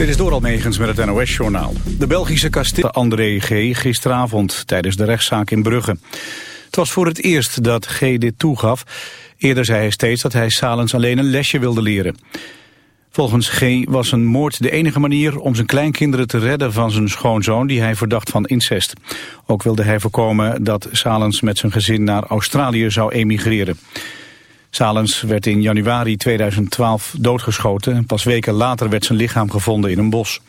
Dit is door Almegens met het NOS-journaal. De Belgische kasteel André G. gisteravond tijdens de rechtszaak in Brugge. Het was voor het eerst dat G. dit toegaf. Eerder zei hij steeds dat hij Salens alleen een lesje wilde leren. Volgens G. was een moord de enige manier om zijn kleinkinderen te redden van zijn schoonzoon die hij verdacht van incest. Ook wilde hij voorkomen dat Salens met zijn gezin naar Australië zou emigreren. Salens werd in januari 2012 doodgeschoten. Pas weken later werd zijn lichaam gevonden in een bos.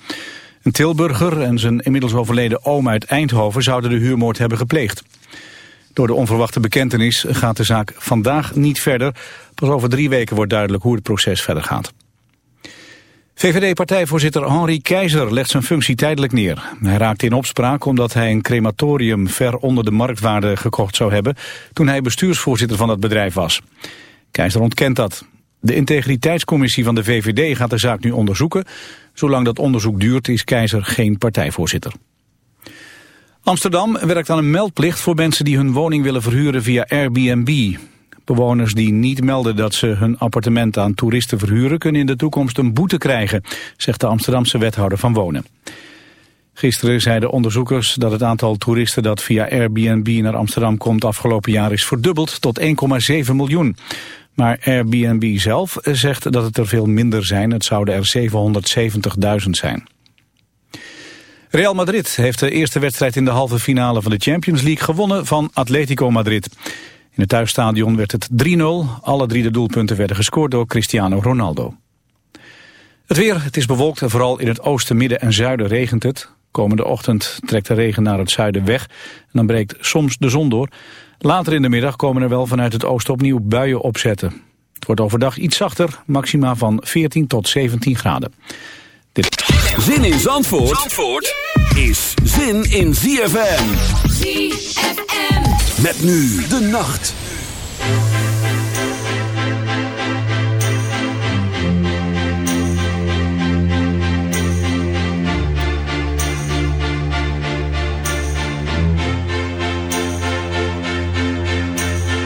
Een Tilburger en zijn inmiddels overleden oom uit Eindhoven zouden de huurmoord hebben gepleegd. Door de onverwachte bekentenis gaat de zaak vandaag niet verder. Pas over drie weken wordt duidelijk hoe het proces verder gaat. VVD-partijvoorzitter Henri Keizer legt zijn functie tijdelijk neer. Hij raakte in opspraak omdat hij een crematorium ver onder de marktwaarde gekocht zou hebben... toen hij bestuursvoorzitter van dat bedrijf was. Keizer ontkent dat. De integriteitscommissie van de VVD gaat de zaak nu onderzoeken. Zolang dat onderzoek duurt is Keizer geen partijvoorzitter. Amsterdam werkt aan een meldplicht voor mensen die hun woning willen verhuren via Airbnb. Bewoners die niet melden dat ze hun appartement aan toeristen verhuren... kunnen in de toekomst een boete krijgen, zegt de Amsterdamse wethouder van Wonen. Gisteren zeiden onderzoekers dat het aantal toeristen dat via Airbnb naar Amsterdam komt afgelopen jaar is verdubbeld tot 1,7 miljoen. Maar Airbnb zelf zegt dat het er veel minder zijn. Het zouden er 770.000 zijn. Real Madrid heeft de eerste wedstrijd in de halve finale van de Champions League gewonnen van Atletico Madrid. In het thuisstadion werd het 3-0. Alle drie de doelpunten werden gescoord door Cristiano Ronaldo. Het weer, het is bewolkt en vooral in het oosten, midden en zuiden regent het. Komende ochtend trekt de regen naar het zuiden weg en dan breekt soms de zon door. Later in de middag komen er wel vanuit het oosten opnieuw buien opzetten. Het wordt overdag iets zachter, maxima van 14 tot 17 graden. Dit... Zin in Zandvoort, Zandvoort is zin in ZFM. ZFM. Met nu de nacht.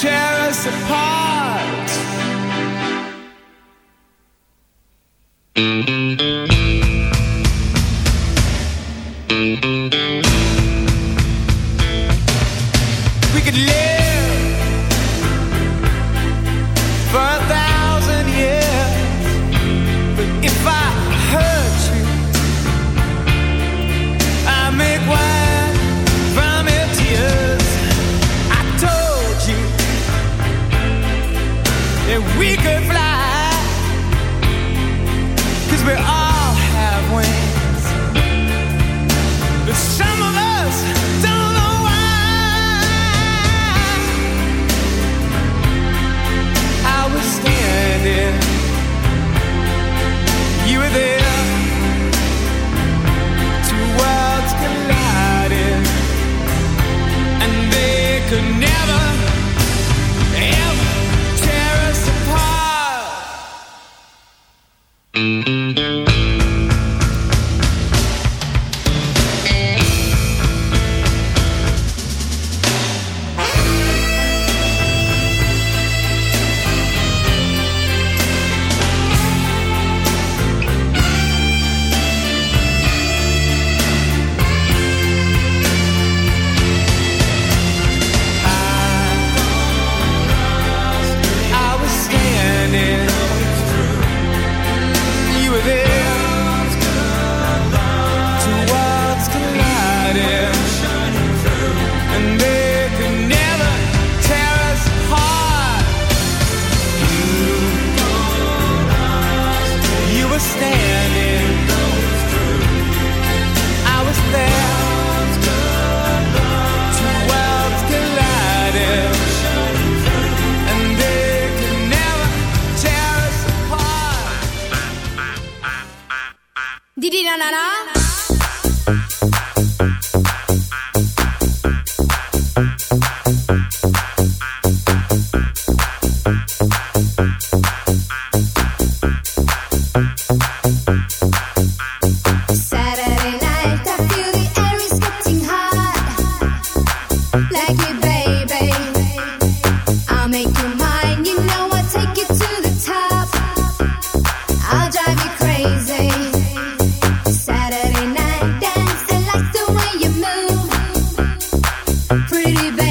tear us apart. Never, Pretty bad.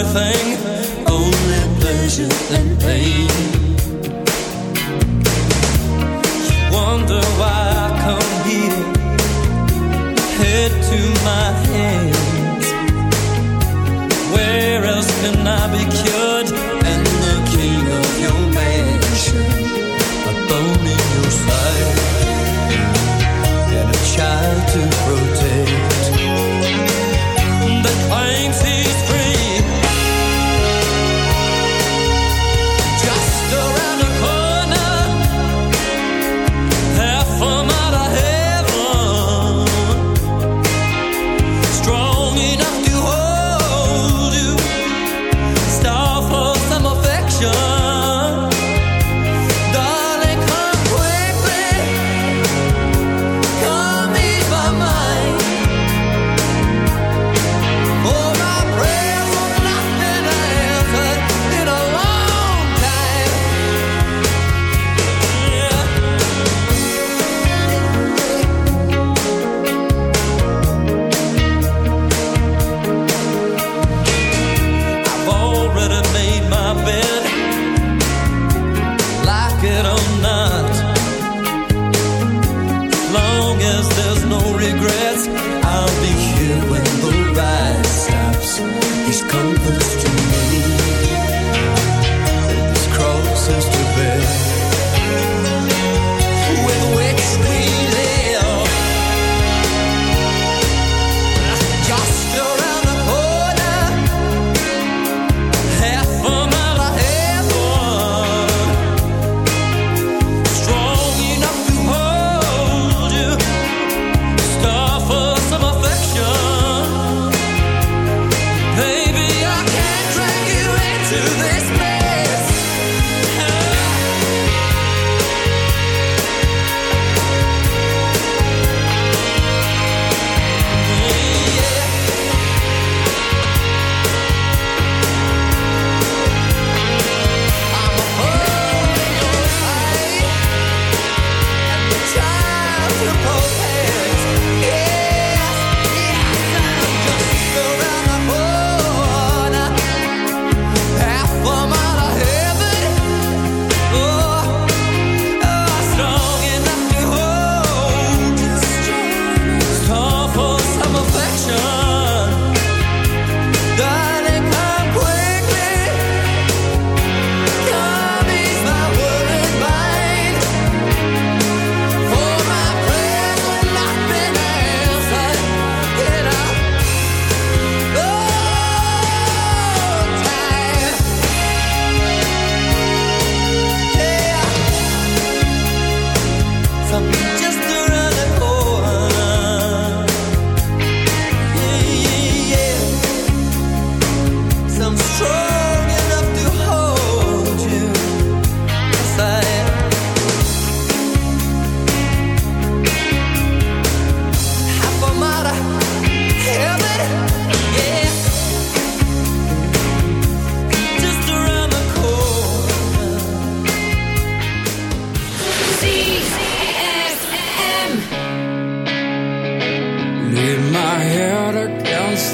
everything, only pleasure and pain. Wonder why I come here, head to my head.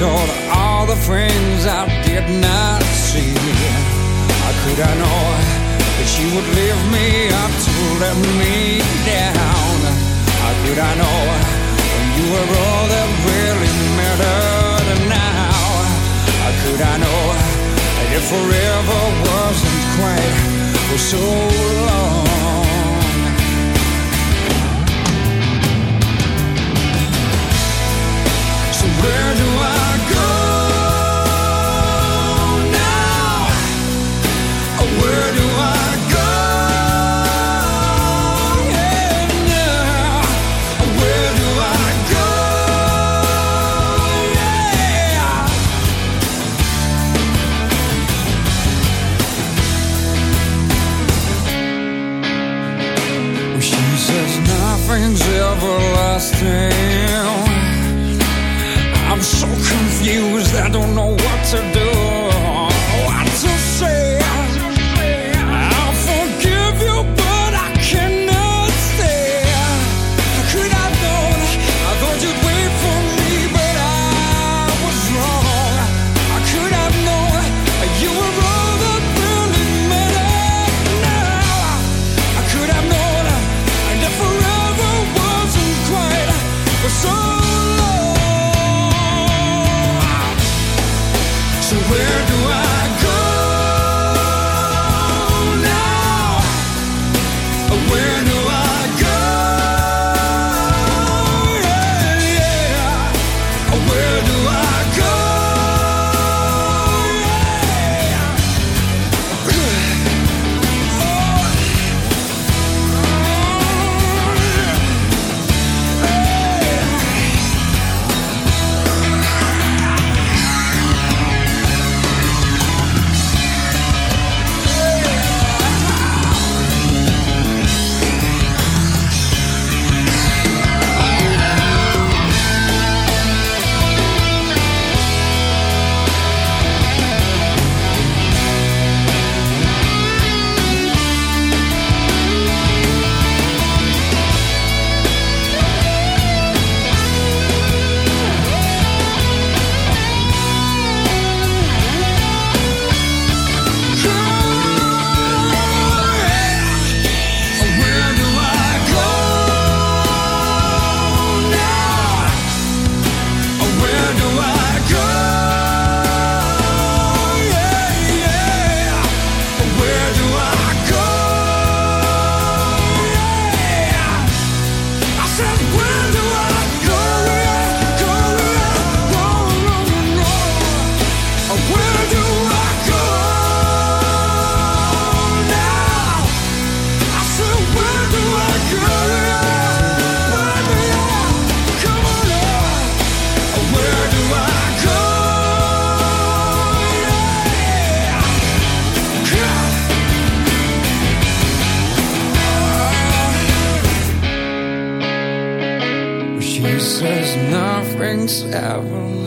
saw to all the friends I did not see. How could I know that she would leave me up to let me down? How could I know when you were all that really mattered now? How could I know that if forever wasn't quite for so long? Where word excuse. I don't know ever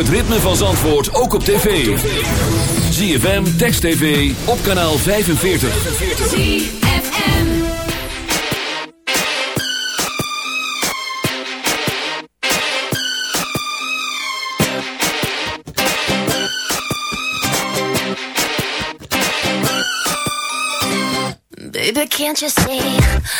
het ritme van Zandvoort ook op tv. ZFM, Text TV, op kanaal 45. ZFM Baby, can't you see...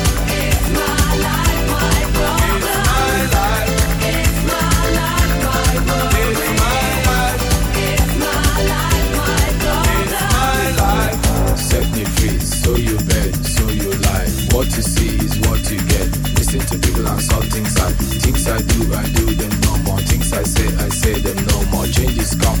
I do them no more. Things I say, I say them no more. Changes come.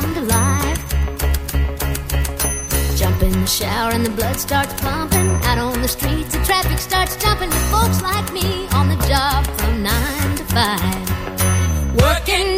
come to life. Jump in the shower and the blood starts pumping. Out on the streets, the traffic starts jumping folks like me on the job from nine to five. Working